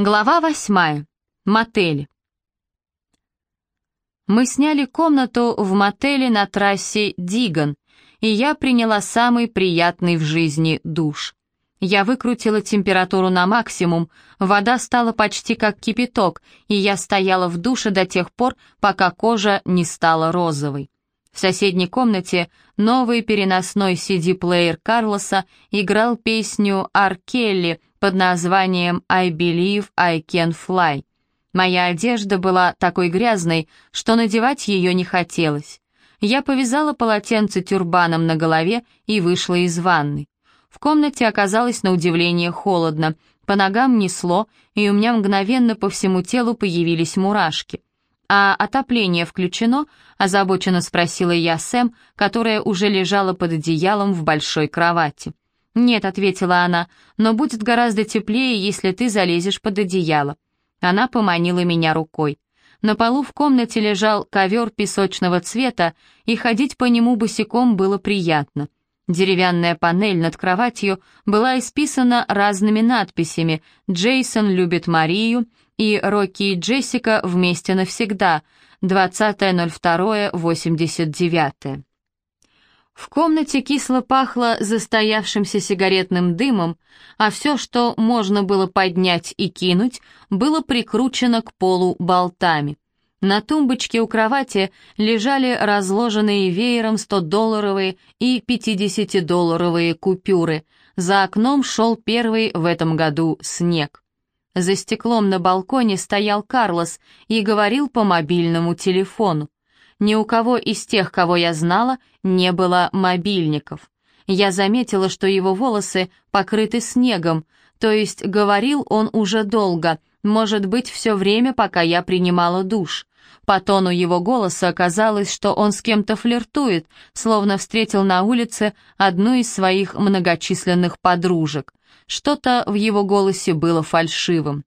Глава восьмая. Мотель. Мы сняли комнату в мотеле на трассе Диган, и я приняла самый приятный в жизни душ. Я выкрутила температуру на максимум, вода стала почти как кипяток, и я стояла в душе до тех пор, пока кожа не стала розовой. В соседней комнате новый переносной CD-плеер Карлоса играл песню «Ар Келли», под названием «I believe I can fly». Моя одежда была такой грязной, что надевать ее не хотелось. Я повязала полотенце тюрбаном на голове и вышла из ванны. В комнате оказалось на удивление холодно, по ногам несло, и у меня мгновенно по всему телу появились мурашки. «А отопление включено?» — озабоченно спросила я Сэм, которая уже лежала под одеялом в большой кровати. «Нет», — ответила она, — «но будет гораздо теплее, если ты залезешь под одеяло». Она поманила меня рукой. На полу в комнате лежал ковер песочного цвета, и ходить по нему босиком было приятно. Деревянная панель над кроватью была исписана разными надписями «Джейсон любит Марию» и «Рокки и Джессика вместе навсегда», 20.02.89. В комнате кисло пахло застоявшимся сигаретным дымом, а все, что можно было поднять и кинуть, было прикручено к полу болтами. На тумбочке у кровати лежали разложенные веером 100-долларовые и 50-долларовые купюры. За окном шел первый в этом году снег. За стеклом на балконе стоял Карлос и говорил по мобильному телефону. Ни у кого из тех, кого я знала, не было мобильников. Я заметила, что его волосы покрыты снегом, то есть говорил он уже долго, может быть, все время, пока я принимала душ. По тону его голоса оказалось, что он с кем-то флиртует, словно встретил на улице одну из своих многочисленных подружек. Что-то в его голосе было фальшивым.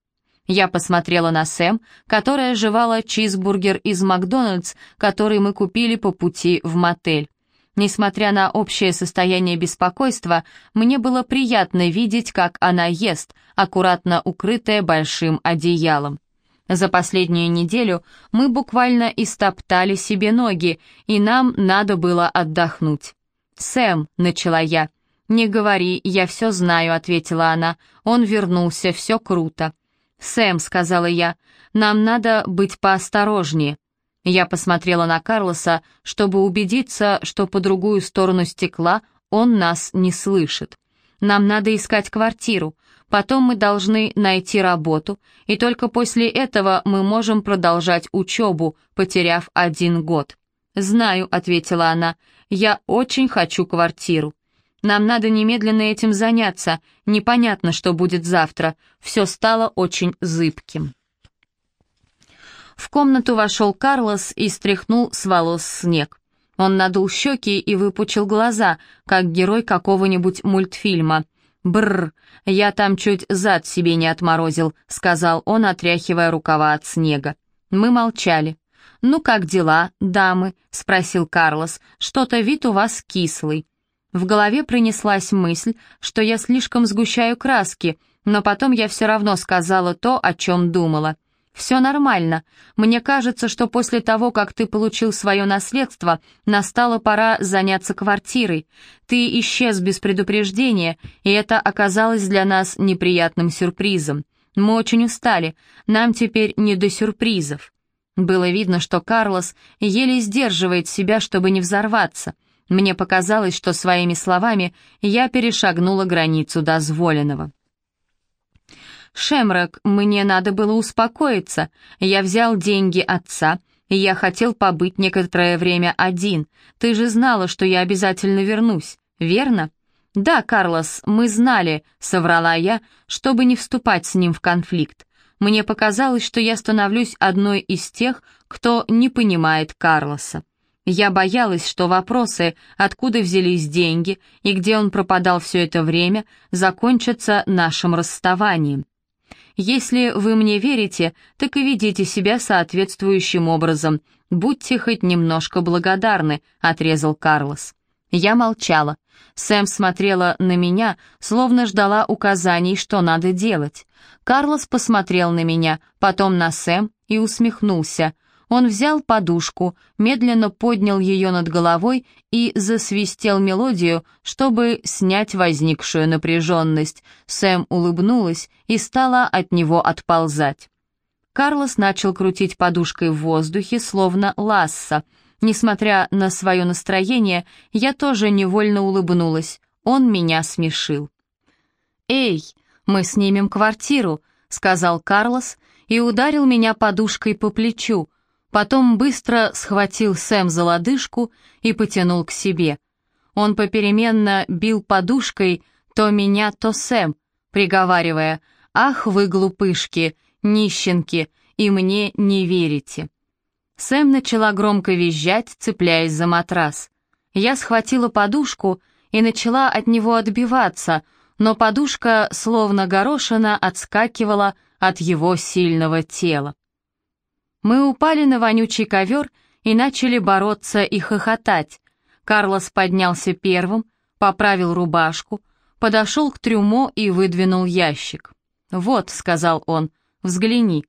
Я посмотрела на Сэм, которая жевала чизбургер из Макдональдс, который мы купили по пути в мотель. Несмотря на общее состояние беспокойства, мне было приятно видеть, как она ест, аккуратно укрытая большим одеялом. За последнюю неделю мы буквально истоптали себе ноги, и нам надо было отдохнуть. «Сэм», — начала я. «Не говори, я все знаю», — ответила она. «Он вернулся, все круто». «Сэм», — сказала я, — «нам надо быть поосторожнее». Я посмотрела на Карлоса, чтобы убедиться, что по другую сторону стекла он нас не слышит. «Нам надо искать квартиру, потом мы должны найти работу, и только после этого мы можем продолжать учебу, потеряв один год». «Знаю», — ответила она, — «я очень хочу квартиру». Нам надо немедленно этим заняться. Непонятно, что будет завтра. Все стало очень зыбким. В комнату вошел Карлос и стряхнул с волос снег. Он надул щеки и выпучил глаза, как герой какого-нибудь мультфильма. «Бррр, я там чуть зад себе не отморозил», — сказал он, отряхивая рукава от снега. Мы молчали. «Ну как дела, дамы?» — спросил Карлос. «Что-то вид у вас кислый». В голове пронеслась мысль, что я слишком сгущаю краски, но потом я все равно сказала то, о чем думала. «Все нормально. Мне кажется, что после того, как ты получил свое наследство, настала пора заняться квартирой. Ты исчез без предупреждения, и это оказалось для нас неприятным сюрпризом. Мы очень устали, нам теперь не до сюрпризов». Было видно, что Карлос еле сдерживает себя, чтобы не взорваться — мне показалось, что своими словами я перешагнула границу дозволенного. «Шемрак, мне надо было успокоиться. Я взял деньги отца, и я хотел побыть некоторое время один. Ты же знала, что я обязательно вернусь, верно?» «Да, Карлос, мы знали», — соврала я, чтобы не вступать с ним в конфликт. Мне показалось, что я становлюсь одной из тех, кто не понимает Карлоса. Я боялась, что вопросы, откуда взялись деньги и где он пропадал все это время, закончатся нашим расставанием. Если вы мне верите, так и ведите себя соответствующим образом. Будьте хоть немножко благодарны», — отрезал Карлос. Я молчала. Сэм смотрела на меня, словно ждала указаний, что надо делать. Карлос посмотрел на меня, потом на Сэм и усмехнулся. Он взял подушку, медленно поднял ее над головой и засвистел мелодию, чтобы снять возникшую напряженность. Сэм улыбнулась и стала от него отползать. Карлос начал крутить подушкой в воздухе, словно ласса. Несмотря на свое настроение, я тоже невольно улыбнулась. Он меня смешил. «Эй, мы снимем квартиру», — сказал Карлос и ударил меня подушкой по плечу, Потом быстро схватил Сэм за лодыжку и потянул к себе. Он попеременно бил подушкой то меня, то Сэм, приговаривая «Ах вы глупышки, нищенки, и мне не верите». Сэм начала громко визжать, цепляясь за матрас. Я схватила подушку и начала от него отбиваться, но подушка, словно горошина, отскакивала от его сильного тела. Мы упали на вонючий ковер и начали бороться и хохотать. Карлос поднялся первым, поправил рубашку, подошел к трюмо и выдвинул ящик. «Вот», — сказал он, — «взгляни».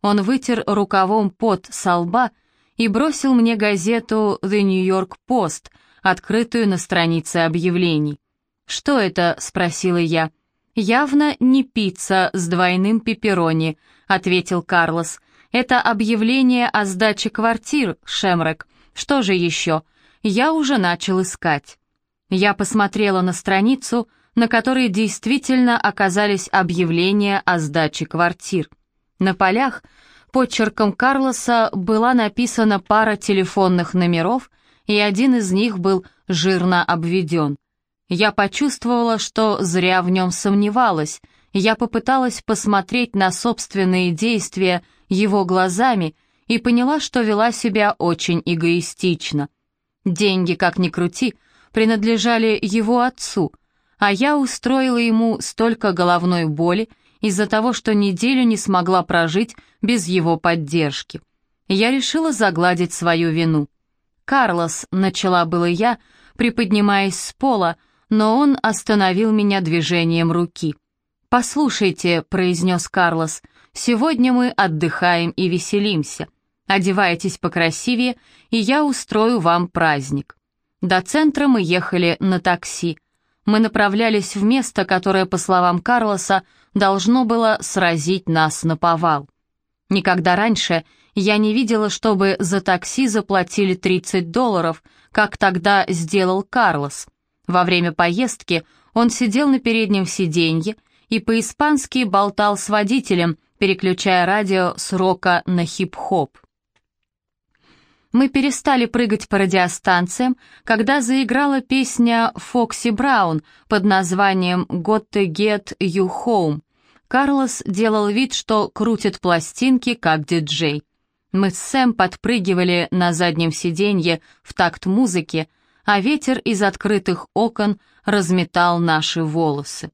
Он вытер рукавом пот со лба и бросил мне газету «The New York Post», открытую на странице объявлений. «Что это?» — спросила я. «Явно не пицца с двойным пепперони», — ответил Карлос, — «Это объявление о сдаче квартир, Шемрек. Что же еще? Я уже начал искать». Я посмотрела на страницу, на которой действительно оказались объявления о сдаче квартир. На полях подчерком Карлоса была написана пара телефонных номеров, и один из них был жирно обведен. Я почувствовала, что зря в нем сомневалась. Я попыталась посмотреть на собственные действия его глазами и поняла, что вела себя очень эгоистично. Деньги, как ни крути, принадлежали его отцу, а я устроила ему столько головной боли из-за того, что неделю не смогла прожить без его поддержки. Я решила загладить свою вину. «Карлос», — начала было я, приподнимаясь с пола, но он остановил меня движением руки. «Послушайте», — произнес Карлос, Сегодня мы отдыхаем и веселимся. Одевайтесь покрасивее, и я устрою вам праздник. До центра мы ехали на такси. Мы направлялись в место, которое, по словам Карлоса, должно было сразить нас на повал. Никогда раньше я не видела, чтобы за такси заплатили 30 долларов, как тогда сделал Карлос. Во время поездки он сидел на переднем сиденье и по-испански болтал с водителем, переключая радио с рока на хип-хоп. Мы перестали прыгать по радиостанциям, когда заиграла песня Фокси Браун под названием «Got to get you home». Карлос делал вид, что крутит пластинки, как диджей. Мы с Сэм подпрыгивали на заднем сиденье в такт музыки, а ветер из открытых окон разметал наши волосы.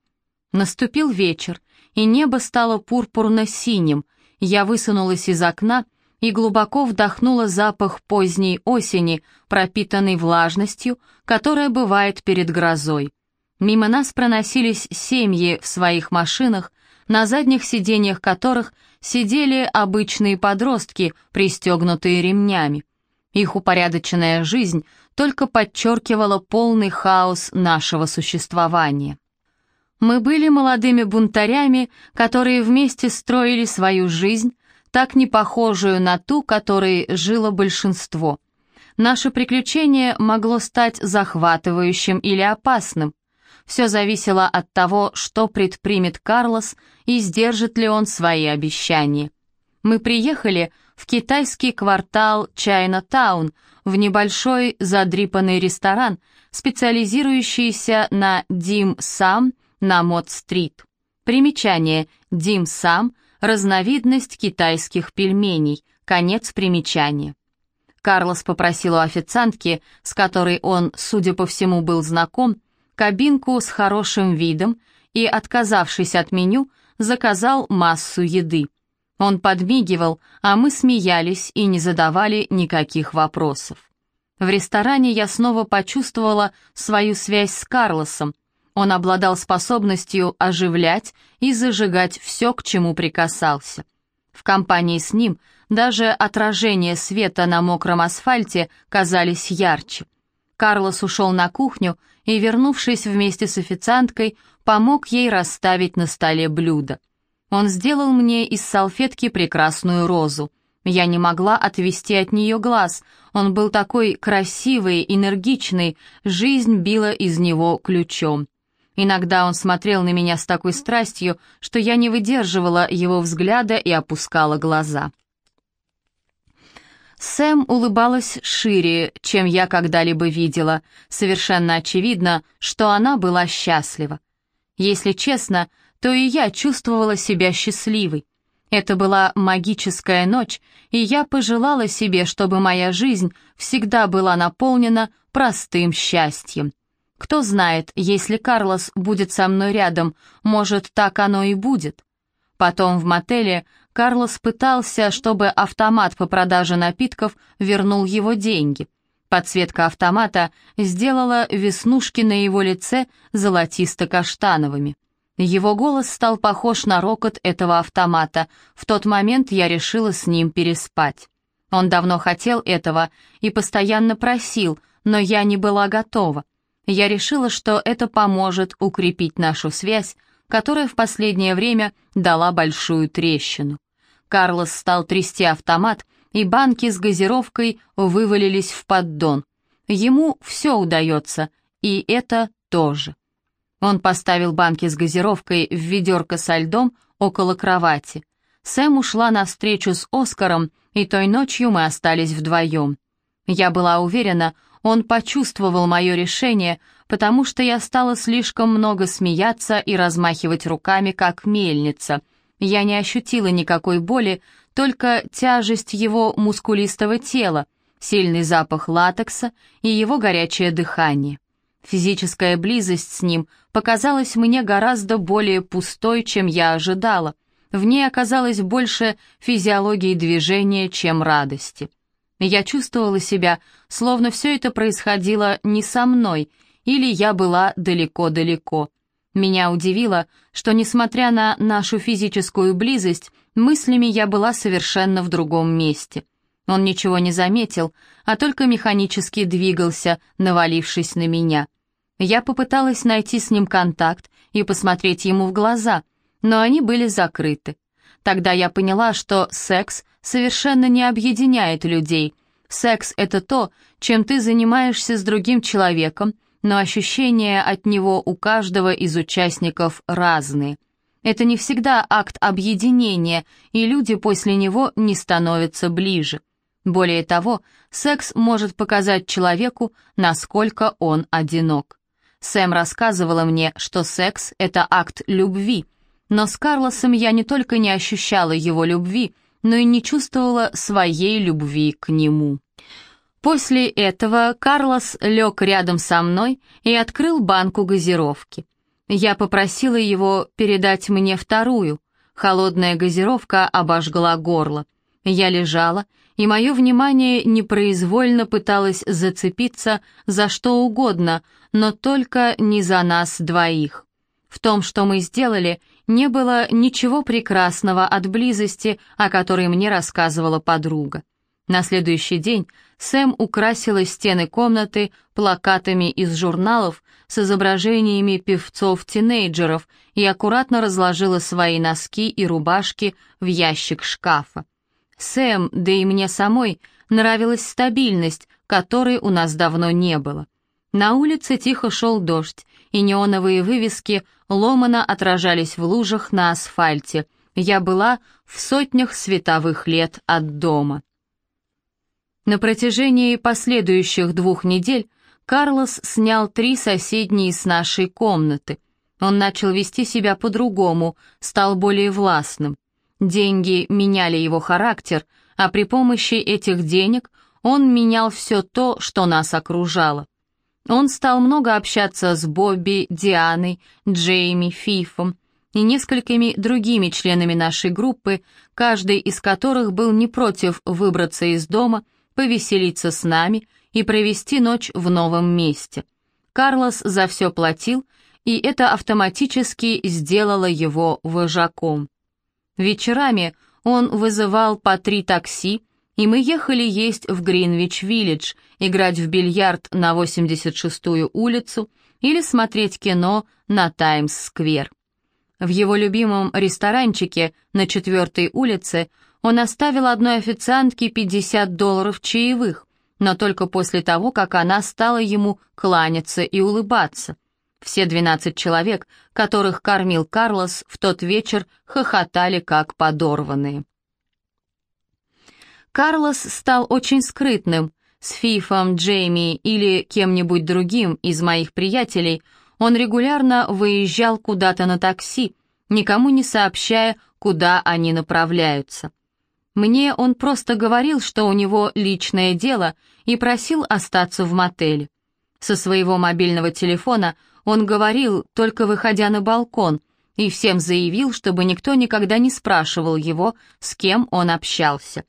Наступил вечер, и небо стало пурпурно-синим. Я высунулась из окна и глубоко вдохнула запах поздней осени, пропитанный влажностью, которая бывает перед грозой. Мимо нас проносились семьи в своих машинах, на задних сиденьях которых сидели обычные подростки, пристегнутые ремнями. Их упорядоченная жизнь только подчеркивала полный хаос нашего существования. Мы были молодыми бунтарями, которые вместе строили свою жизнь, так не похожую на ту, которой жило большинство. Наше приключение могло стать захватывающим или опасным. Все зависело от того, что предпримет Карлос и сдержит ли он свои обещания. Мы приехали в китайский квартал Чайна-таун, в небольшой задрипанный ресторан, специализирующийся на дим-сам – на Мод-стрит. Примечание. Дим-сам – разновидность китайских пельменей. Конец примечания. Карлос попросил у официантки, с которой он, судя по всему, был знаком, кабинку с хорошим видом и, отказавшись от меню, заказал массу еды. Он подмигивал, а мы смеялись и не задавали никаких вопросов. В ресторане я снова почувствовала свою связь с Карлосом, Он обладал способностью оживлять и зажигать все, к чему прикасался. В компании с ним даже отражения света на мокром асфальте казались ярче. Карлос ушел на кухню и, вернувшись вместе с официанткой, помог ей расставить на столе блюдо. Он сделал мне из салфетки прекрасную розу. Я не могла отвести от нее глаз. Он был такой красивый, энергичный, жизнь била из него ключом. Иногда он смотрел на меня с такой страстью, что я не выдерживала его взгляда и опускала глаза. Сэм улыбалась шире, чем я когда-либо видела. Совершенно очевидно, что она была счастлива. Если честно, то и я чувствовала себя счастливой. Это была магическая ночь, и я пожелала себе, чтобы моя жизнь всегда была наполнена простым счастьем. Кто знает, если Карлос будет со мной рядом, может, так оно и будет. Потом в мотеле Карлос пытался, чтобы автомат по продаже напитков вернул его деньги. Подсветка автомата сделала веснушки на его лице золотисто-каштановыми. Его голос стал похож на рокот этого автомата. В тот момент я решила с ним переспать. Он давно хотел этого и постоянно просил, но я не была готова. Я решила, что это поможет укрепить нашу связь, которая в последнее время дала большую трещину. Карлос стал трясти автомат, и банки с газировкой вывалились в поддон. Ему все удается, и это тоже. Он поставил банки с газировкой в ведерко со льдом около кровати. Сэм ушла на встречу с Оскаром, и той ночью мы остались вдвоем. Я была уверена, он почувствовал мое решение, потому что я стала слишком много смеяться и размахивать руками, как мельница. Я не ощутила никакой боли, только тяжесть его мускулистого тела, сильный запах латекса и его горячее дыхание. Физическая близость с ним показалась мне гораздо более пустой, чем я ожидала. В ней оказалось больше физиологии движения, чем радости. Я чувствовала себя, словно все это происходило не со мной, или я была далеко-далеко. Меня удивило, что, несмотря на нашу физическую близость, мыслями я была совершенно в другом месте. Он ничего не заметил, а только механически двигался, навалившись на меня. Я попыталась найти с ним контакт и посмотреть ему в глаза, но они были закрыты. Тогда я поняла, что секс совершенно не объединяет людей. Секс — это то, чем ты занимаешься с другим человеком, но ощущения от него у каждого из участников разные. Это не всегда акт объединения, и люди после него не становятся ближе. Более того, секс может показать человеку, насколько он одинок. Сэм рассказывала мне, что секс — это акт любви, но с Карлосом я не только не ощущала его любви, но и не чувствовала своей любви к нему. После этого Карлос лег рядом со мной и открыл банку газировки. Я попросила его передать мне вторую. Холодная газировка обожгла горло. Я лежала, и мое внимание непроизвольно пыталось зацепиться за что угодно, но только не за нас двоих. В том, что мы сделали, не было ничего прекрасного от близости, о которой мне рассказывала подруга. На следующий день Сэм украсила стены комнаты плакатами из журналов с изображениями певцов-тинейджеров и аккуратно разложила свои носки и рубашки в ящик шкафа. Сэм, да и мне самой, нравилась стабильность, которой у нас давно не было. На улице тихо шел дождь, и неоновые вывески ломано отражались в лужах на асфальте. Я была в сотнях световых лет от дома. На протяжении последующих двух недель Карлос снял три соседние с нашей комнаты. Он начал вести себя по-другому, стал более властным. Деньги меняли его характер, а при помощи этих денег он менял все то, что нас окружало. Он стал много общаться с Бобби, Дианой, Джейми, Фифом и несколькими другими членами нашей группы, каждый из которых был не против выбраться из дома, повеселиться с нами и провести ночь в новом месте. Карлос за все платил, и это автоматически сделало его вожаком. Вечерами он вызывал по три такси, и мы ехали есть в Гринвич-Виллидж, играть в бильярд на 86-ю улицу или смотреть кино на Таймс-сквер. В его любимом ресторанчике на 4-й улице он оставил одной официантке 50 долларов чаевых, но только после того, как она стала ему кланяться и улыбаться. Все 12 человек, которых кормил Карлос, в тот вечер хохотали как подорванные. Карлос стал очень скрытным. С Фифом, Джейми или кем-нибудь другим из моих приятелей он регулярно выезжал куда-то на такси, никому не сообщая, куда они направляются. Мне он просто говорил, что у него личное дело, и просил остаться в мотеле. Со своего мобильного телефона он говорил, только выходя на балкон, и всем заявил, чтобы никто никогда не спрашивал его, с кем он общался.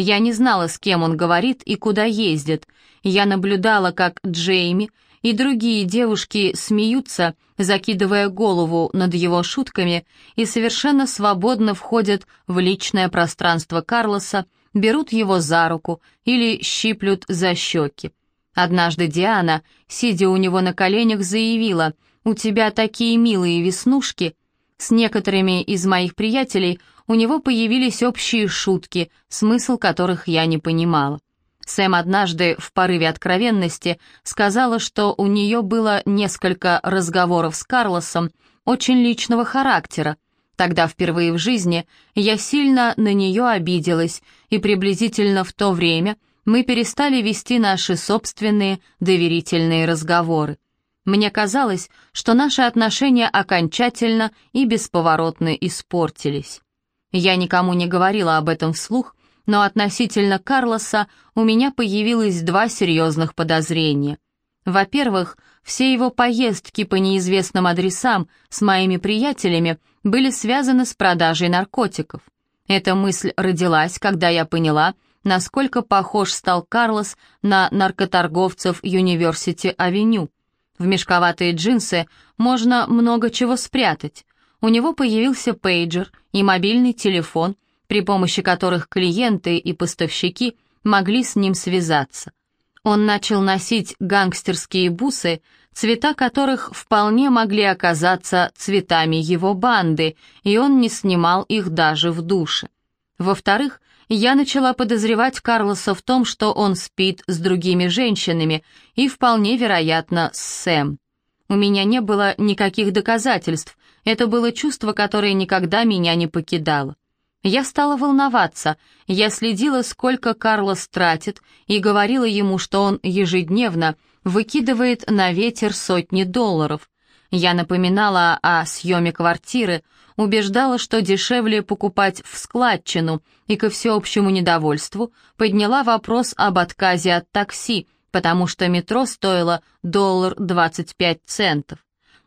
Я не знала, с кем он говорит и куда ездит. Я наблюдала, как Джейми и другие девушки смеются, закидывая голову над его шутками, и совершенно свободно входят в личное пространство Карлоса, берут его за руку или щиплют за щеки. Однажды Диана, сидя у него на коленях, заявила, «У тебя такие милые веснушки». С некоторыми из моих приятелей у него появились общие шутки, смысл которых я не понимала. Сэм однажды в порыве откровенности сказала, что у нее было несколько разговоров с Карлосом очень личного характера. Тогда впервые в жизни я сильно на нее обиделась, и приблизительно в то время мы перестали вести наши собственные доверительные разговоры. Мне казалось, что наши отношения окончательно и бесповоротно испортились. Я никому не говорила об этом вслух, но относительно Карлоса у меня появилось два серьезных подозрения. Во-первых, все его поездки по неизвестным адресам с моими приятелями были связаны с продажей наркотиков. Эта мысль родилась, когда я поняла, насколько похож стал Карлос на наркоторговцев Юниверсити-авеню. В мешковатые джинсы можно много чего спрятать. У него появился пейджер и мобильный телефон — при помощи которых клиенты и поставщики могли с ним связаться. Он начал носить гангстерские бусы, цвета которых вполне могли оказаться цветами его банды, и он не снимал их даже в душе. Во-вторых, я начала подозревать Карлоса в том, что он спит с другими женщинами и вполне вероятно с Сэм. У меня не было никаких доказательств, это было чувство, которое никогда меня не покидало. Я стала волноваться, я следила, сколько Карлос тратит, и говорила ему, что он ежедневно выкидывает на ветер сотни долларов. Я напоминала о съеме квартиры, убеждала, что дешевле покупать в складчину, и ко всеобщему недовольству подняла вопрос об отказе от такси, потому что метро стоило доллар двадцать пять центов.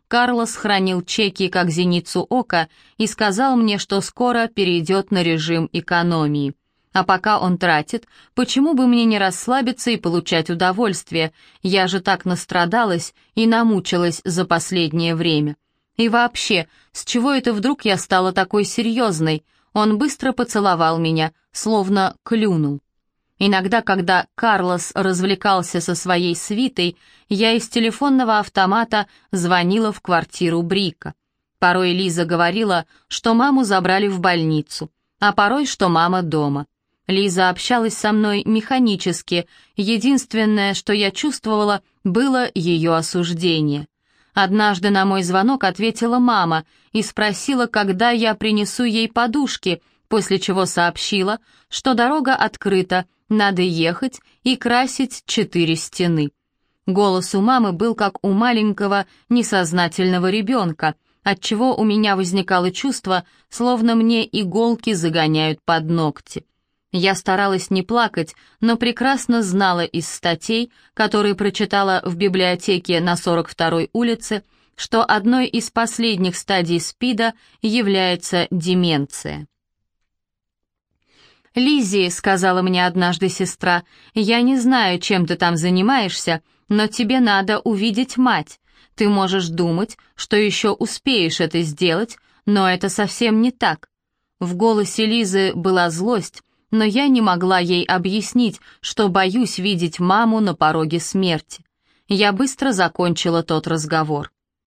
Карлос хранил чеки как зеницу ока и сказал мне, что скоро перейдет на режим экономии. А пока он тратит, почему бы мне не расслабиться и получать удовольствие? Я же так настрадалась и намучилась за последнее время. И вообще, с чего это вдруг я стала такой серьезной? Он быстро поцеловал меня, словно клюнул. Иногда, когда Карлос развлекался со своей свитой, я из телефонного автомата звонила в квартиру Брика. Порой Лиза говорила, что маму забрали в больницу, а порой, что мама дома. Лиза общалась со мной механически, единственное, что я чувствовала, было ее осуждение. Однажды на мой звонок ответила мама и спросила, когда я принесу ей подушки, после чего сообщила, что дорога открыта, надо ехать и красить четыре стены. Голос у мамы был как у маленького несознательного ребенка, отчего у меня возникало чувство, словно мне иголки загоняют под ногти. Я старалась не плакать, но прекрасно знала из статей, которые прочитала в библиотеке на 42-й улице, что одной из последних стадий СПИДа является деменция. «Лиззи», — сказала мне однажды сестра, — «я не знаю, чем ты там занимаешься, но тебе надо увидеть мать. Ты можешь думать, что еще успеешь это сделать, но это совсем не так. В голосе Лизы была злость, но я не могла ей объяснить, что боюсь видеть маму на пороге смерти. Я быстро закончила тот разговор.